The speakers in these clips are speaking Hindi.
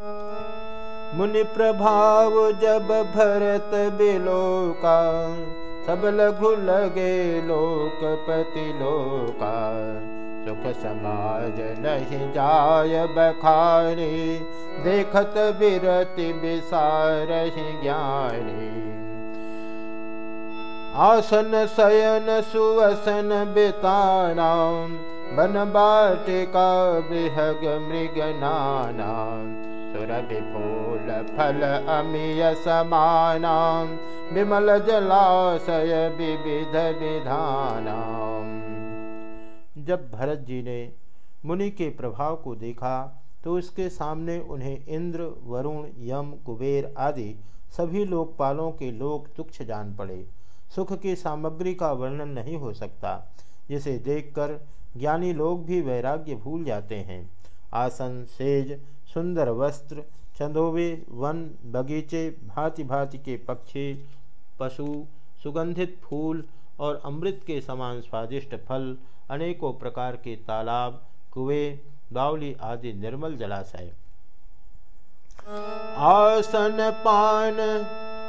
मुनि प्रभाव जब भरत बिलोका सब लघु लगे लोकपति लोका। सुख समाज नहीं जाय बखारी, देखत बिरति विसार ज्ञानी। आसन शयन सुवसन बिताना, बन बाटिका बिहग मृग सुरभि फल अमीय समाना विमल जलाशय विविध विधाना जब भरत जी ने मुनि के प्रभाव को देखा तो उसके सामने उन्हें इंद्र, वरुण, यम, कुबेर आदि सभी लोकपालों के लोक तुक्ष जान पड़े। सुख की सामग्री का वर्णन नहीं हो सकता, जिसे देखकर ज्ञानी लोग भी वैराग्य भूल जाते हैं। आसन सेज, सुंदर वस्त्र चंदोवे वन, बगीचे, भांति भांति के पक्षी, पशु, सुगंधित फूल और अमृत के समान स्वादिष्ट फल, अनेकों प्रकार के तालाब, कुएँ, बावली आदि निर्मल जलाशय। आसन पान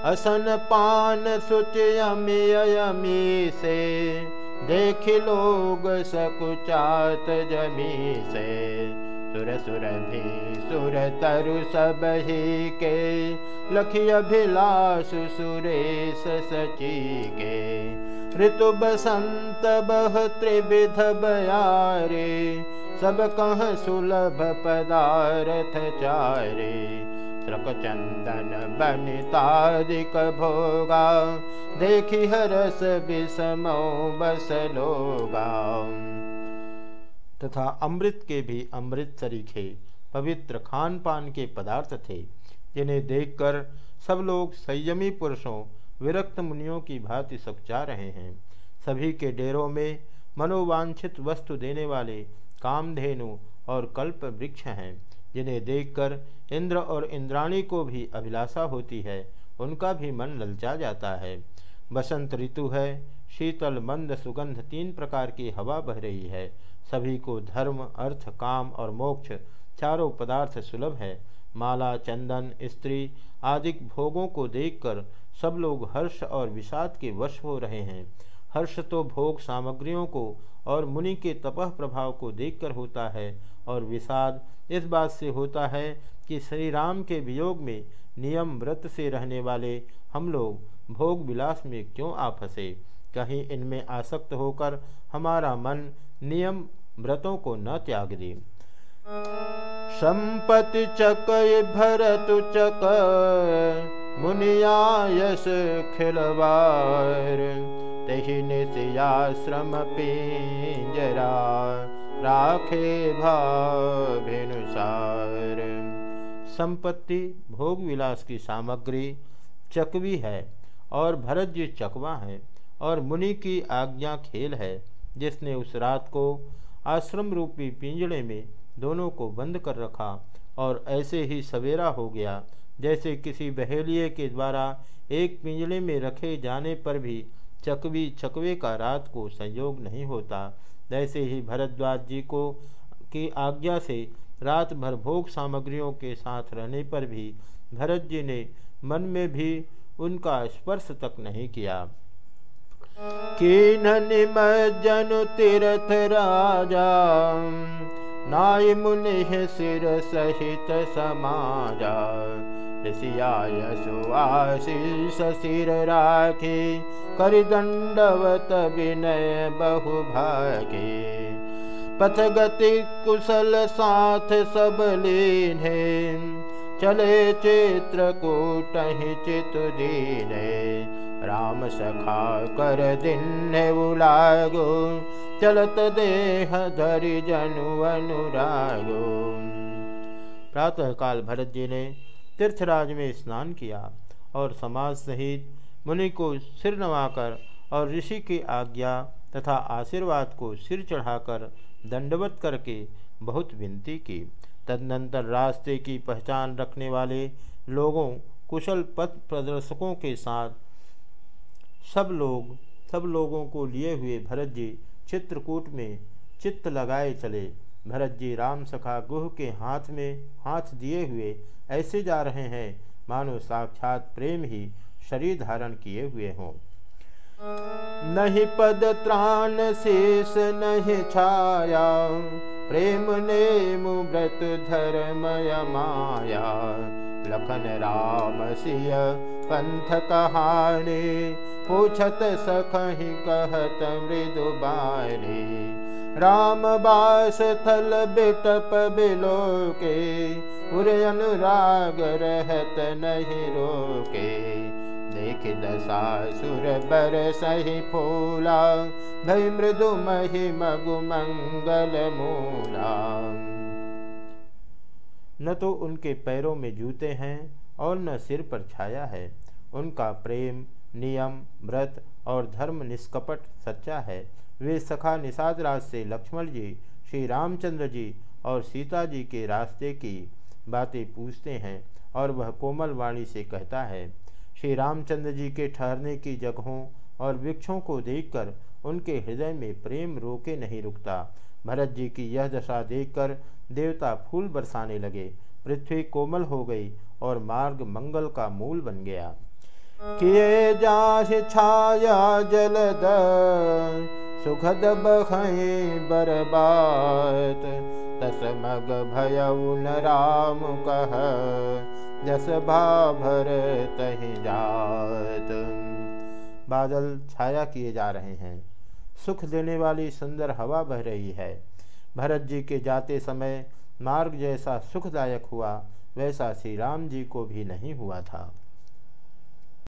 असन पान सुच अमी अमी से, देख लोग सकुचात जमी से। सुर सुर भी सुर तरु अभिलाष बयारे सब कह सुलभ पदार्थ चारे। त्रक चंदन बनितादिक भोगा देखी हरस विषमो बस लोगा तथा अमृत के भी अमृत सरीखे पवित्र खान पान के पदार्थ थे, जिन्हें देखकर सब लोग संयमी पुरुषों, विरक्त मुनियों की भांति जा रहे हैं। सभी के डेरों में मनोवांछित वस्तु देने वाले कामधेनु और कल्प वृक्ष हैं, जिन्हें देखकर इंद्र और इंद्राणी को भी अभिलाषा होती है, उनका भी मन ललचा जाता है। बसंत ऋतु है, शीतल, मंद, सुगंध, तीन प्रकार की हवा बह रही है। सभी को धर्म, अर्थ, काम और मोक्ष चारों पदार्थ सुलभ है। माला, चंदन, स्त्री आदि भोगों को देखकर सब लोग हर्ष और विषाद के वश हो रहे हैं। हर्ष तो भोग सामग्रियों को और मुनि के तपह प्रभाव को देखकर होता है और विषाद इस बात से होता है कि श्री राम के वियोग में नियम व्रत से रहने वाले हम लोग भोग विलास में क्यों आ फंसे? कहीं इनमें आसक्त होकर हमारा मन नियम व्रतों को न त्याग दे संपत्ति चकय भरत चक मुनियायस खिलवार तही निश्रम पिंजरा, राखे भानुसार संपत्ति भोग विलास की सामग्री चकवी है। और भरत जी चकवा है और मुनि की आज्ञा खेल है, जिसने उस रात को आश्रम रूपी पिंजड़े में दोनों को बंद कर रखा और ऐसे ही सवेरा हो गया, जैसे किसी बहेलिए के द्वारा एक पिंजड़े में रखे जाने पर भी चकवी चकवे का रात को संयोग नहीं होता। वैसे ही भरद्वाज जी को, की आज्ञा से रात भर भोग सामग्रियों के साथ रहने पर भी भरत जी ने मन में भी उनका स्पर्श तक नहीं किया। निमज्जन तीर्थ राजा नाय मुनि सिर सहित समाजा। सुआशीष सिर राखे, कर दंडवत विनय बहु भागे पथ गति कुशल साथ सब लीने चले चित्र कूटहि चित दीने, राम सखा कर दिन उलागो, चलत देह धरि जनु अनुरागो। प्रातःकाल भरत जी ने तीर्थराज में स्नान किया और समाज सहित मुनि को सिर नवाकर और ऋषि की आज्ञा तथा आशीर्वाद को सिर चढ़ाकर दंडवत करके बहुत विनती की। तदनंतर रास्ते की पहचान रखने वाले लोगों, कुशल पथ प्रदर्शकों के साथ सब लोग, सब लोगों को लिए हुए भरत जी चित्रकूट में चित्त लगाए चले। भरत जी राम सखा गुह के हाथ में हाथ दिए हुए ऐसे जा रहे हैं, मानो साक्षात प्रेम ही शरीर धारण किए हुए हों। नहीं पद त्राण शेष नहीं छाया। प्रेम ने व्रत धर्मय माया। लखन राम सिय पंथ कहानी पूछत सखही कहत मृदु बानी राम बास थल बिटप बिलो के पुर अनुराग रहत नहीं रोके देख दशासुर बर सही फूला भय मृदु मही मगु मंगल मूला। न तो उनके पैरों में जूते हैं और न सिर पर छाया है। उनका प्रेम, नियम, व्रत और धर्म निष्कपट सच्चा है। वे सखा निषाद राज से लक्ष्मण जी, श्री रामचंद्र जी और सीता जी के रास्ते की बातें पूछते हैं और वह कोमल वाणी से कहता है श्री रामचंद्र जी के ठहरने की जगहों और वृक्षों को देखकर उनके हृदय में प्रेम रोके नहीं रुकता। भरत जी की यह दशा देखकर देवता फूल बरसाने लगे। पृथ्वी कोमल हो गई और मार्ग मंगल का मूल बन गया। किए जाश छाया सुखद राम कह। जस भाभर तही जात। बादल छाया किए जा रहे हैं। सुख देने वाली सुंदर हवा बह रही है। भरत जी के जाते समय मार्ग जैसा सुखदायक हुआ, वैसा श्री राम जी को भी नहीं हुआ था।